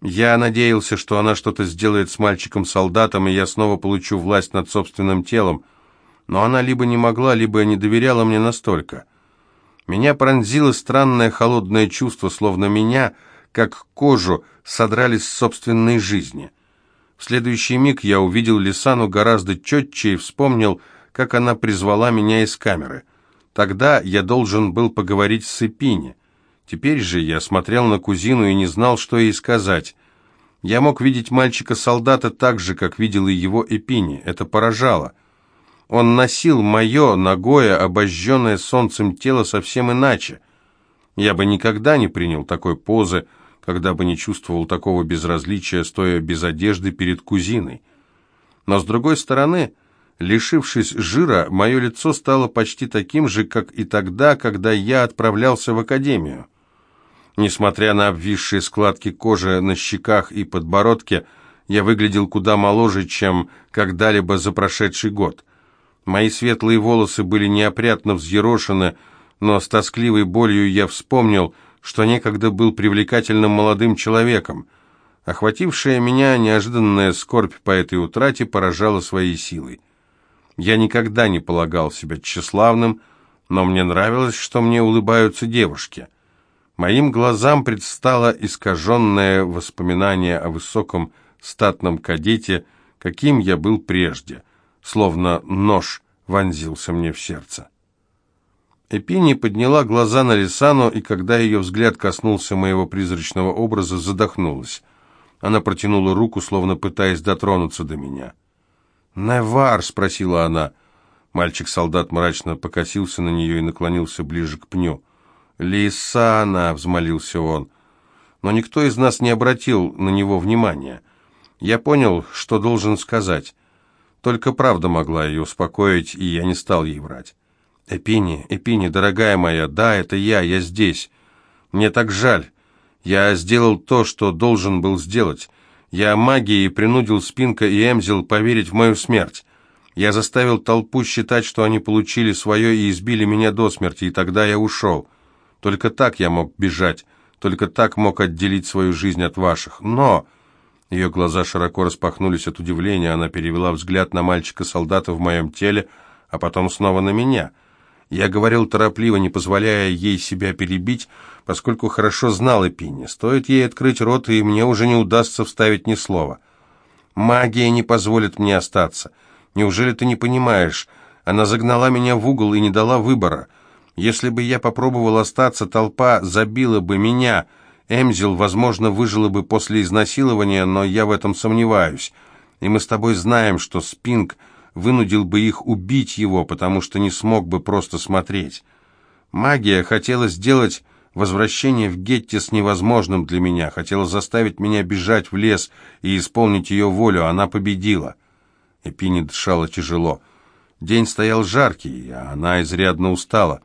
Я надеялся, что она что-то сделает с мальчиком-солдатом, и я снова получу власть над собственным телом, но она либо не могла, либо не доверяла мне настолько. Меня пронзило странное холодное чувство, словно меня, как кожу, содрали с собственной жизни. В следующий миг я увидел Лисану гораздо четче и вспомнил, как она призвала меня из камеры. Тогда я должен был поговорить с Эпини. Теперь же я смотрел на кузину и не знал, что ей сказать. Я мог видеть мальчика-солдата так же, как видел и его Эпини. Это поражало. Он носил мое, ногое, обожженное солнцем тело совсем иначе. Я бы никогда не принял такой позы, когда бы не чувствовал такого безразличия, стоя без одежды перед кузиной. Но, с другой стороны, лишившись жира, мое лицо стало почти таким же, как и тогда, когда я отправлялся в академию. Несмотря на обвисшие складки кожи на щеках и подбородке, я выглядел куда моложе, чем когда-либо за прошедший год. Мои светлые волосы были неопрятно взъерошены, но с тоскливой болью я вспомнил, что некогда был привлекательным молодым человеком. Охватившая меня неожиданная скорбь по этой утрате поражала своей силой. Я никогда не полагал себя тщеславным, но мне нравилось, что мне улыбаются девушки. Моим глазам предстало искаженное воспоминание о высоком статном кадете, каким я был прежде словно нож вонзился мне в сердце. Эпини подняла глаза на Лисану, и когда ее взгляд коснулся моего призрачного образа, задохнулась. Она протянула руку, словно пытаясь дотронуться до меня. «Невар?» — спросила она. Мальчик-солдат мрачно покосился на нее и наклонился ближе к пню. «Лисана!» — взмолился он. Но никто из нас не обратил на него внимания. Я понял, что должен сказать. Только правда могла ее успокоить, и я не стал ей врать. «Эпини, Эпини, дорогая моя, да, это я, я здесь. Мне так жаль. Я сделал то, что должен был сделать. Я магией принудил Спинка и Эмзил поверить в мою смерть. Я заставил толпу считать, что они получили свое и избили меня до смерти, и тогда я ушел. Только так я мог бежать, только так мог отделить свою жизнь от ваших. Но...» Ее глаза широко распахнулись от удивления, она перевела взгляд на мальчика-солдата в моем теле, а потом снова на меня. Я говорил торопливо, не позволяя ей себя перебить, поскольку хорошо знал Эпини. Стоит ей открыть рот, и мне уже не удастся вставить ни слова. «Магия не позволит мне остаться. Неужели ты не понимаешь? Она загнала меня в угол и не дала выбора. Если бы я попробовал остаться, толпа забила бы меня». Эмзил, возможно, выжила бы после изнасилования, но я в этом сомневаюсь. И мы с тобой знаем, что Спинг вынудил бы их убить его, потому что не смог бы просто смотреть. Магия хотела сделать возвращение в Геттис невозможным для меня, хотела заставить меня бежать в лес и исполнить ее волю. Она победила. Эпини дышала тяжело. День стоял жаркий, а она изрядно устала.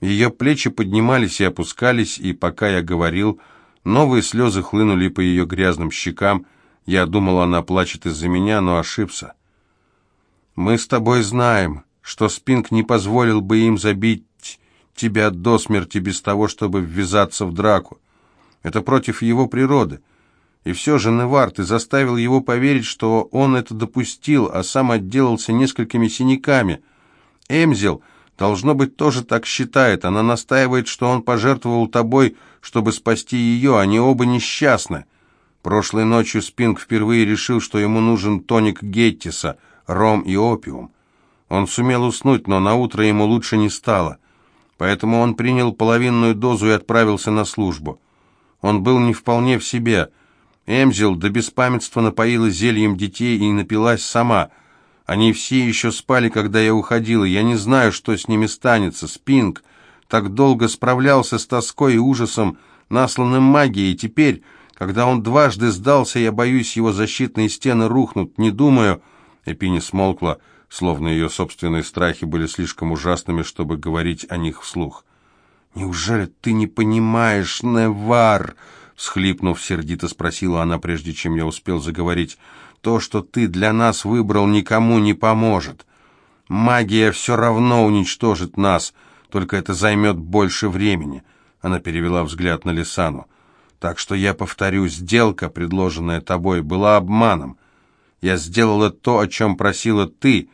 Ее плечи поднимались и опускались, и пока я говорил, новые слезы хлынули по ее грязным щекам. Я думал, она плачет из-за меня, но ошибся. «Мы с тобой знаем, что Спинг не позволил бы им забить тебя до смерти без того, чтобы ввязаться в драку. Это против его природы. И все же, Невар, ты заставил его поверить, что он это допустил, а сам отделался несколькими синяками. Эмзел Должно быть, тоже так считает. Она настаивает, что он пожертвовал тобой, чтобы спасти ее. Они оба несчастны. Прошлой ночью Спинг впервые решил, что ему нужен тоник Геттиса, ром и опиум. Он сумел уснуть, но на утро ему лучше не стало. Поэтому он принял половинную дозу и отправился на службу. Он был не вполне в себе. Эмзил до беспамятства напоила зельем детей и напилась сама – они все еще спали, когда я уходила. Я не знаю, что с ними станется. Спинг так долго справлялся с тоской и ужасом, насланным магией. Теперь, когда он дважды сдался, я боюсь, его защитные стены рухнут. Не думаю...» Эпини смолкла, словно ее собственные страхи были слишком ужасными, чтобы говорить о них вслух. «Неужели ты не понимаешь, Невар?» Схлипнув, сердито спросила она, прежде чем я успел заговорить. То, что ты для нас выбрал, никому не поможет. Магия все равно уничтожит нас, только это займет больше времени». Она перевела взгляд на Лисану. Так что я повторю, сделка, предложенная тобой, была обманом. Я сделала то, о чем просила ты,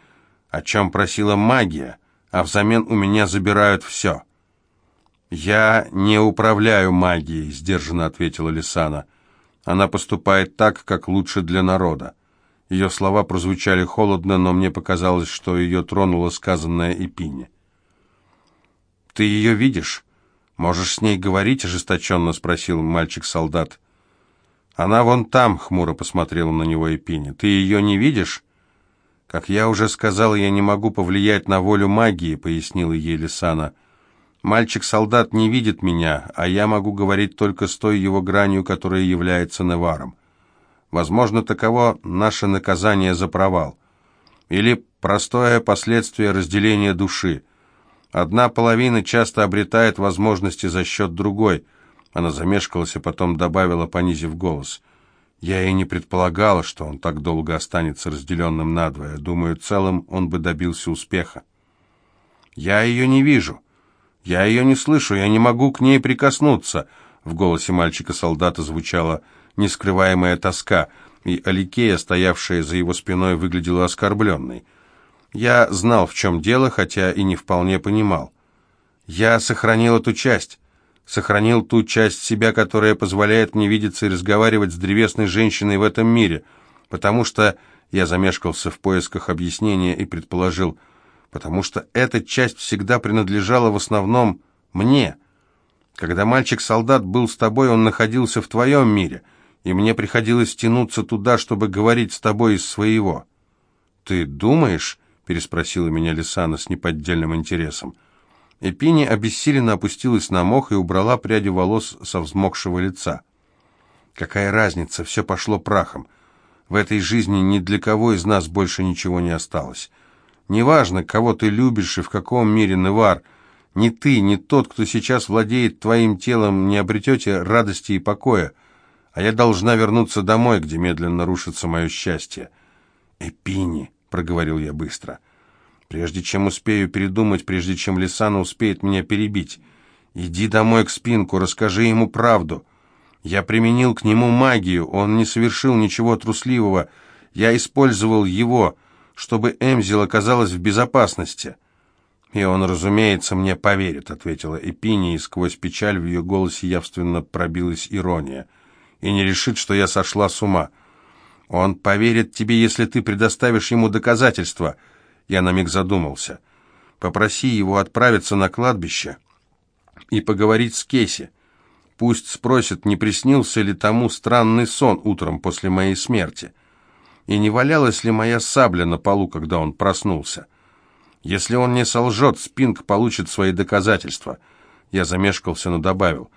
о чем просила магия, а взамен у меня забирают все. «Я не управляю магией», — сдержанно ответила Лисана. «Она поступает так, как лучше для народа». Ее слова прозвучали холодно, но мне показалось, что ее тронуло сказанное Эпине. «Ты ее видишь? Можешь с ней говорить?» — ожесточенно спросил мальчик-солдат. «Она вон там», — хмуро посмотрела на него Эпине. «Ты ее не видишь?» «Как я уже сказал, я не могу повлиять на волю магии», — пояснила ей Лисана. «Мальчик-солдат не видит меня, а я могу говорить только с той его гранью, которая является Неваром. Возможно, таково наше наказание за провал. Или простое последствие разделения души. Одна половина часто обретает возможности за счет другой. Она замешкалась, а потом добавила, понизив голос. Я и не предполагала, что он так долго останется разделенным надвое. Думаю, целым он бы добился успеха. Я ее не вижу. Я ее не слышу, я не могу к ней прикоснуться. В голосе мальчика-солдата звучала нескрываемая тоска, и Аликея, стоявшая за его спиной, выглядела оскорбленной. Я знал, в чем дело, хотя и не вполне понимал. Я сохранил эту часть, сохранил ту часть себя, которая позволяет мне видеться и разговаривать с древесной женщиной в этом мире, потому что я замешкался в поисках объяснения и предположил, потому что эта часть всегда принадлежала в основном мне. Когда мальчик-солдат был с тобой, он находился в твоем мире — и мне приходилось тянуться туда, чтобы говорить с тобой из своего. «Ты думаешь?» — переспросила меня Лисана с неподдельным интересом. Эпини обессиленно опустилась на мох и убрала пряди волос со взмокшего лица. «Какая разница? Все пошло прахом. В этой жизни ни для кого из нас больше ничего не осталось. Неважно, кого ты любишь и в каком мире Невар, ни ты, ни тот, кто сейчас владеет твоим телом, не обретете радости и покоя а я должна вернуться домой, где медленно рушится мое счастье. «Эпини», — проговорил я быстро, — «прежде чем успею передумать, прежде чем Лисана успеет меня перебить, иди домой к Спинку, расскажи ему правду. Я применил к нему магию, он не совершил ничего трусливого, я использовал его, чтобы Эмзил оказалась в безопасности». «И он, разумеется, мне поверит», — ответила Эпини, и сквозь печаль в ее голосе явственно пробилась ирония и не решит, что я сошла с ума. Он поверит тебе, если ты предоставишь ему доказательства. Я на миг задумался. Попроси его отправиться на кладбище и поговорить с Кейси. Пусть спросит, не приснился ли тому странный сон утром после моей смерти. И не валялась ли моя сабля на полу, когда он проснулся. Если он не солжет, Спинг получит свои доказательства. Я замешкался, но добавил.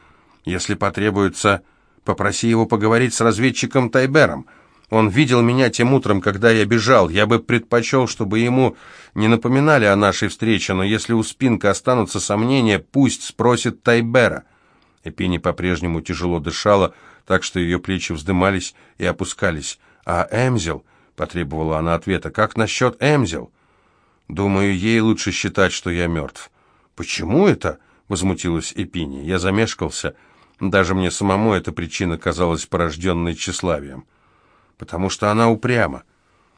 Если потребуется Попроси его поговорить с разведчиком Тайбером. Он видел меня тем утром, когда я бежал. Я бы предпочел, чтобы ему не напоминали о нашей встрече, но если у Спинка останутся сомнения, пусть спросит Тайбера». Эпини по-прежнему тяжело дышала, так что ее плечи вздымались и опускались. «А Эмзел?» — потребовала она ответа. «Как насчет Эмзел?» «Думаю, ей лучше считать, что я мертв». «Почему это?» — возмутилась Эпини. Я замешкался. Даже мне самому эта причина казалась порожденной тщеславием. Потому что она упряма.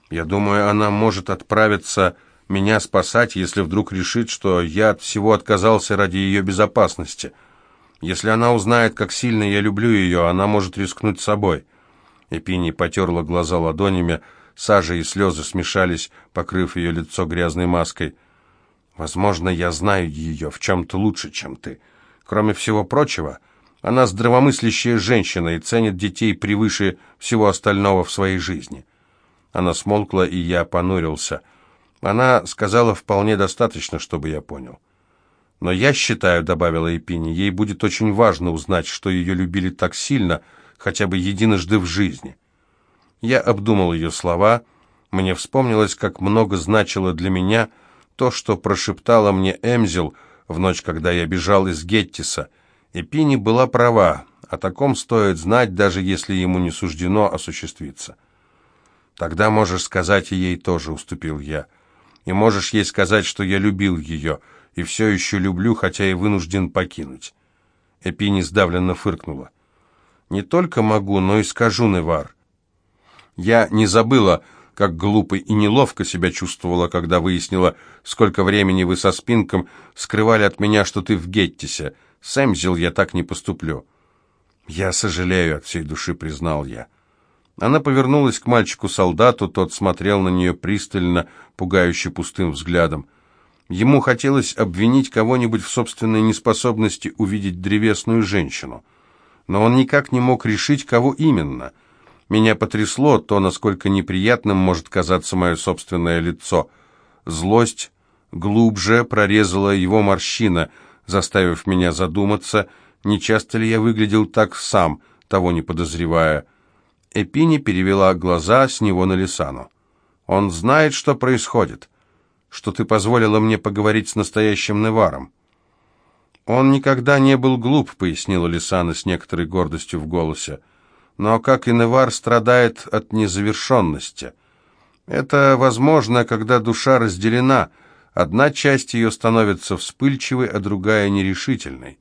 Я думаю, она может отправиться меня спасать, если вдруг решит, что я от всего отказался ради ее безопасности. Если она узнает, как сильно я люблю ее, она может рискнуть собой. Эпини потерла глаза ладонями, сажа и слезы смешались, покрыв ее лицо грязной маской. «Возможно, я знаю ее в чем-то лучше, чем ты. Кроме всего прочего...» Она здравомыслящая женщина и ценит детей превыше всего остального в своей жизни. Она смолкла, и я понурился. Она сказала вполне достаточно, чтобы я понял. Но я считаю, добавила Эпини, ей будет очень важно узнать, что ее любили так сильно, хотя бы единожды в жизни. Я обдумал ее слова. Мне вспомнилось, как много значило для меня то, что прошептала мне Эмзел в ночь, когда я бежал из Геттиса — Эпини была права, о таком стоит знать, даже если ему не суждено осуществиться. «Тогда можешь сказать и ей тоже», — уступил я. «И можешь ей сказать, что я любил ее, и все еще люблю, хотя и вынужден покинуть». Эпини сдавленно фыркнула. Не только могу, но и скажу, Невар. Я не забыла, как глупо и неловко себя чувствовала, когда выяснила, сколько времени вы со Спинком скрывали от меня, что ты в Геттисе. С Эмзил я так не поступлю. Я сожалею от всей души, признал я. Она повернулась к мальчику-солдату, тот смотрел на нее пристально, пугающе пустым взглядом. Ему хотелось обвинить кого-нибудь в собственной неспособности увидеть древесную женщину. Но он никак не мог решить, кого именно. Меня потрясло то, насколько неприятным может казаться мое собственное лицо. Злость глубже прорезала его морщина, заставив меня задуматься, не часто ли я выглядел так сам, того не подозревая. Эпини перевела глаза с него на Лисану. «Он знает, что происходит, что ты позволила мне поговорить с настоящим Неваром». «Он никогда не был глуп», — пояснила Лисана с некоторой гордостью в голосе. «Но, как и Невар, страдает от незавершенности. Это возможно, когда душа разделена. Одна часть ее становится вспыльчивой, а другая — нерешительной.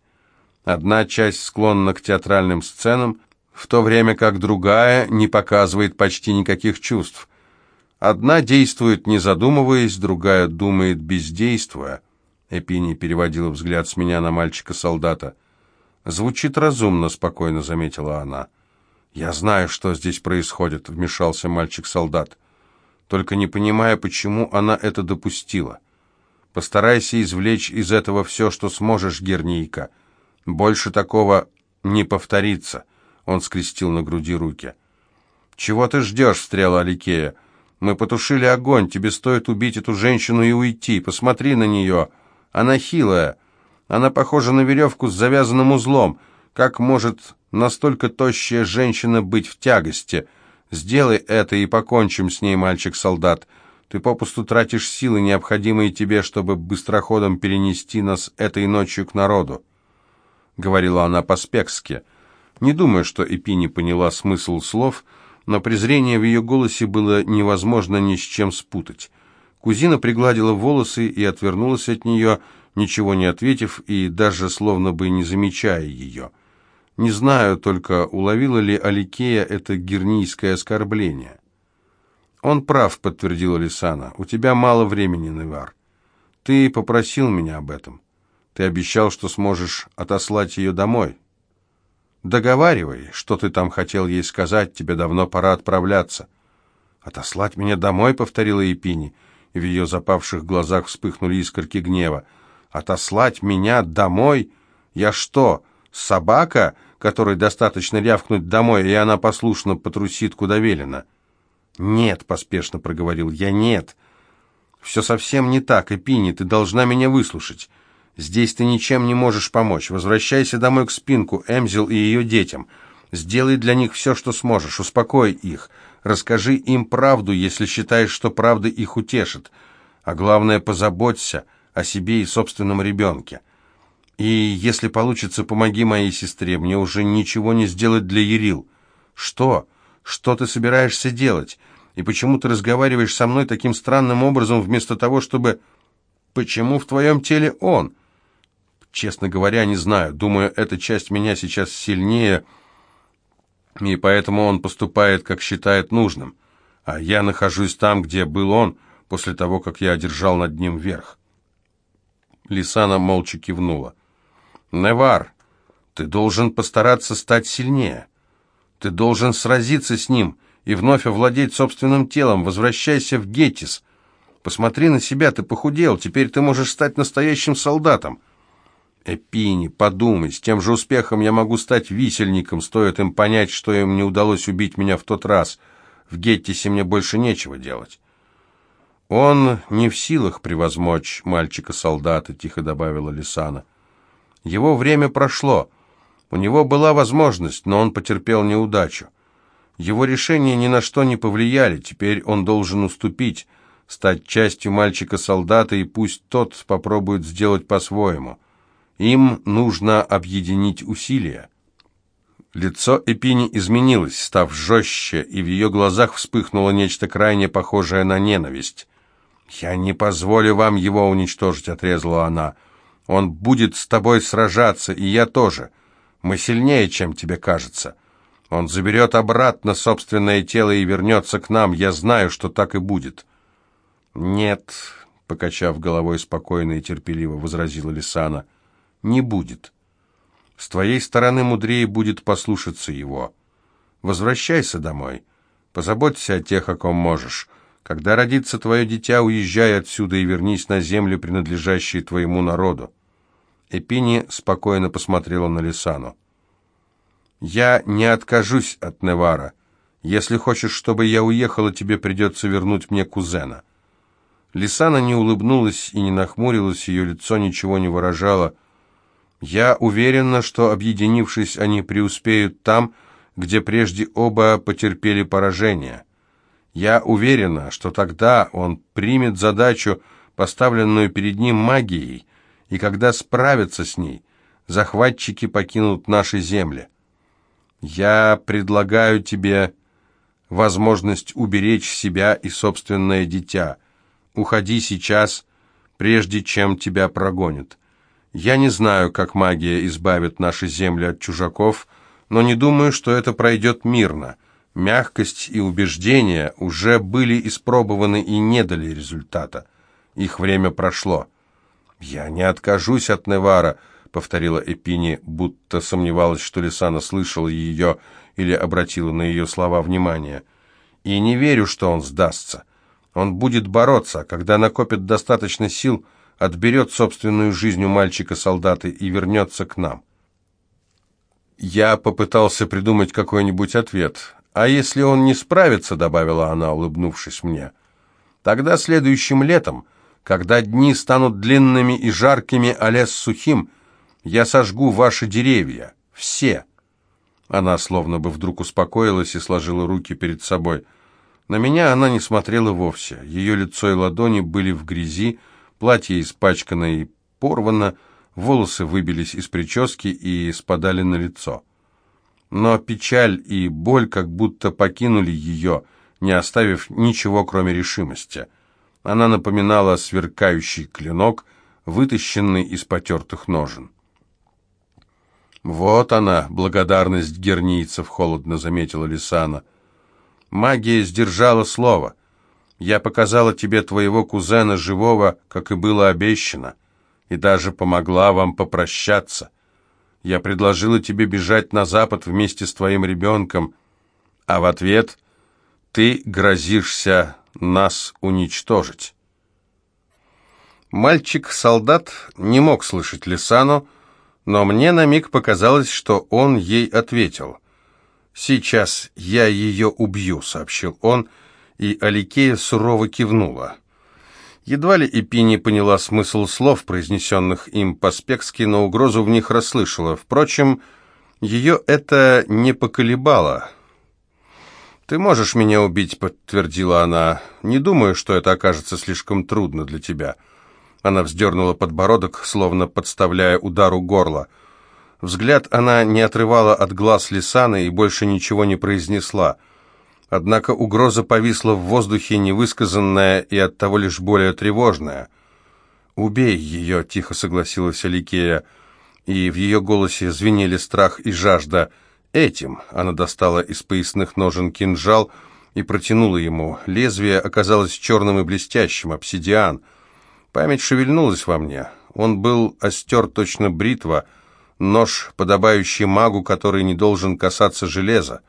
Одна часть склонна к театральным сценам, в то время как другая не показывает почти никаких чувств. Одна действует не задумываясь, другая думает бездействуя. Эпини переводила взгляд с меня на мальчика-солдата. «Звучит разумно», — спокойно заметила она. «Я знаю, что здесь происходит», — вмешался мальчик-солдат. «Только не понимая, почему она это допустила. Постарайся извлечь из этого все, что сможешь, Гернийка. Больше такого не повторится». Он скрестил на груди руки. «Чего ты ждешь?» — встряла Аликея. «Мы потушили огонь. Тебе стоит убить эту женщину и уйти. Посмотри на нее. Она хилая. Она похожа на веревку с завязанным узлом. Как может настолько тощая женщина быть в тягости? Сделай это и покончим с ней, мальчик-солдат. Ты попусту тратишь силы, необходимые тебе, чтобы быстроходом перенести нас этой ночью к народу», — говорила она по-спекски. Не думаю, что Эпини поняла смысл слов, но презрение в ее голосе было невозможно ни с чем спутать. Кузина пригладила волосы и отвернулась от нее, ничего не ответив и даже словно бы не замечая ее. Не знаю только, уловила ли Аликея это гернийское оскорбление. «Он прав», — подтвердила Лисана. «У тебя мало времени, Невар. Ты попросил меня об этом. Ты обещал, что сможешь отослать ее домой. Договаривай, что ты там хотел ей сказать, тебе давно пора отправляться. Отослать меня домой, повторила Епини, в ее запавших глазах вспыхнули искорки гнева. Отослать меня домой? Я что, собака, которой достаточно рявкнуть домой, и она послушно потрусит, куда велено? Нет, поспешно проговорил я, нет. Все совсем не так, Эпини, ты должна меня выслушать. Здесь ты ничем не можешь помочь. Возвращайся домой к Спинку, Эмзил и ее детям. Сделай для них все, что сможешь. Успокой их. Расскажи им правду, если считаешь, что правда их утешит. А главное, позаботься о себе и собственном ребенке. И если получится, помоги моей сестре. Мне уже ничего не сделать для Ерил. Что? Что ты собираешься делать? И почему ты разговариваешь со мной таким странным образом, вместо того, чтобы... Почему в твоем теле он? Честно говоря, не знаю. Думаю, эта часть меня сейчас сильнее, и поэтому он поступает, как считает нужным. А я нахожусь там, где был он, после того, как я одержал над ним верх. Лисана молча кивнула. «Невар, ты должен постараться стать сильнее. Ты должен сразиться с ним и вновь овладеть собственным телом. Возвращайся в Гетис. Посмотри на себя, ты похудел, теперь ты можешь стать настоящим солдатом. Эпини, подумай, с тем же успехом я могу стать висельником, стоит им понять, что им не удалось убить меня в тот раз. В Геттисе мне больше нечего делать. Он не в силах превозмочь мальчика-солдата, тихо добавила Лисана. Его время прошло. У него была возможность, но он потерпел неудачу. Его решения ни на что не повлияли, теперь он должен уступить, стать частью мальчика-солдата, и пусть тот попробует сделать по-своему. Им нужно объединить усилия. Лицо Эпини изменилось, став жестче, и в ее глазах вспыхнуло нечто крайне похожее на ненависть. «Я не позволю вам его уничтожить», — отрезала она. «Он будет с тобой сражаться, и я тоже. Мы сильнее, чем тебе кажется. Он заберет обратно собственное тело и вернется к нам. Я знаю, что так и будет». «Нет», — покачав головой спокойно и терпеливо, возразила Лисана, — «не будет. С твоей стороны мудрее будет послушаться его. Возвращайся домой. Позаботься о тех, о ком можешь. Когда родится твое дитя, уезжай отсюда и вернись на землю, принадлежащие твоему народу». Эпини спокойно посмотрела на Лисану. «Я не откажусь от Невара. Если хочешь, чтобы я уехала, тебе придется вернуть мне кузена». Лисана не улыбнулась и не нахмурилась, ее лицо ничего не выражало. «Я уверена, что, объединившись, они преуспеют там, где прежде оба потерпели поражение. Я уверена, что тогда он примет задачу, поставленную перед ним магией, и когда справится с ней, захватчики покинут наши земли. Я предлагаю тебе возможность уберечь себя и собственное дитя. Уходи сейчас, прежде чем тебя прогонят. Я не знаю, как магия избавит наши земли от чужаков, но не думаю, что это пройдет мирно. Мягкость и убеждения уже были испробованы и не дали результата. Их время прошло. «Я не откажусь от Невара», — повторила Эпини, будто сомневалась, что Лисана слышала ее или обратила на ее слова внимание. «И не верю, что он сдастся. Он будет бороться, когда накопит достаточно сил, отберет собственную жизнь у мальчика-солдата и вернется к нам». Я попытался придумать какой-нибудь ответ. «А если он не справится», — добавила она, улыбнувшись мне, — «тогда следующим летом, когда дни станут длинными и жаркими, а лес сухим, — я сожгу ваши деревья. Все!» Она словно бы вдруг успокоилась и сложила руки перед собой. На меня она не смотрела вовсе. Ее лицо и ладони были в грязи, платье испачкано и порвано, волосы выбились из прически и спадали на лицо. Но печаль и боль как будто покинули ее, не оставив ничего, кроме решимости. Она напоминала сверкающий клинок, вытащенный из потертых ножен. «Вот она, благодарность гернийцев», — холодно заметила Лисана. «Магия сдержала слово. Я показала тебе твоего кузена живого, как и было обещано, и даже помогла вам попрощаться. Я предложила тебе бежать на запад вместе с твоим ребенком, а в ответ ты грозишься нас уничтожить». Мальчик-солдат не мог слышать Лисану, но мне на миг показалось, что он ей ответил. «Сейчас я ее убью», — сообщил он, и Аликея сурово кивнула. Едва ли Эпи поняла смысл слов, произнесенных им по-спекски, но угрозу в них расслышала. Впрочем, ее это не поколебало. «Ты можешь меня убить», — подтвердила она. «Не думаю, что это окажется слишком трудно для тебя». Она вздернула подбородок, словно подставляя удару горла. Взгляд она не отрывала от глаз Лисаны и больше ничего не произнесла. Однако угроза повисла в воздухе, невысказанная и оттого лишь более тревожная. «Убей ее», — тихо согласилась Аликея, и в ее голосе звенели страх и жажда. «Этим» — она достала из поясных ножен кинжал и протянула ему. Лезвие оказалось черным и блестящим, обсидиан — Память шевельнулась во мне. Он был остер точно бритва, нож, подобающий магу, который не должен касаться железа.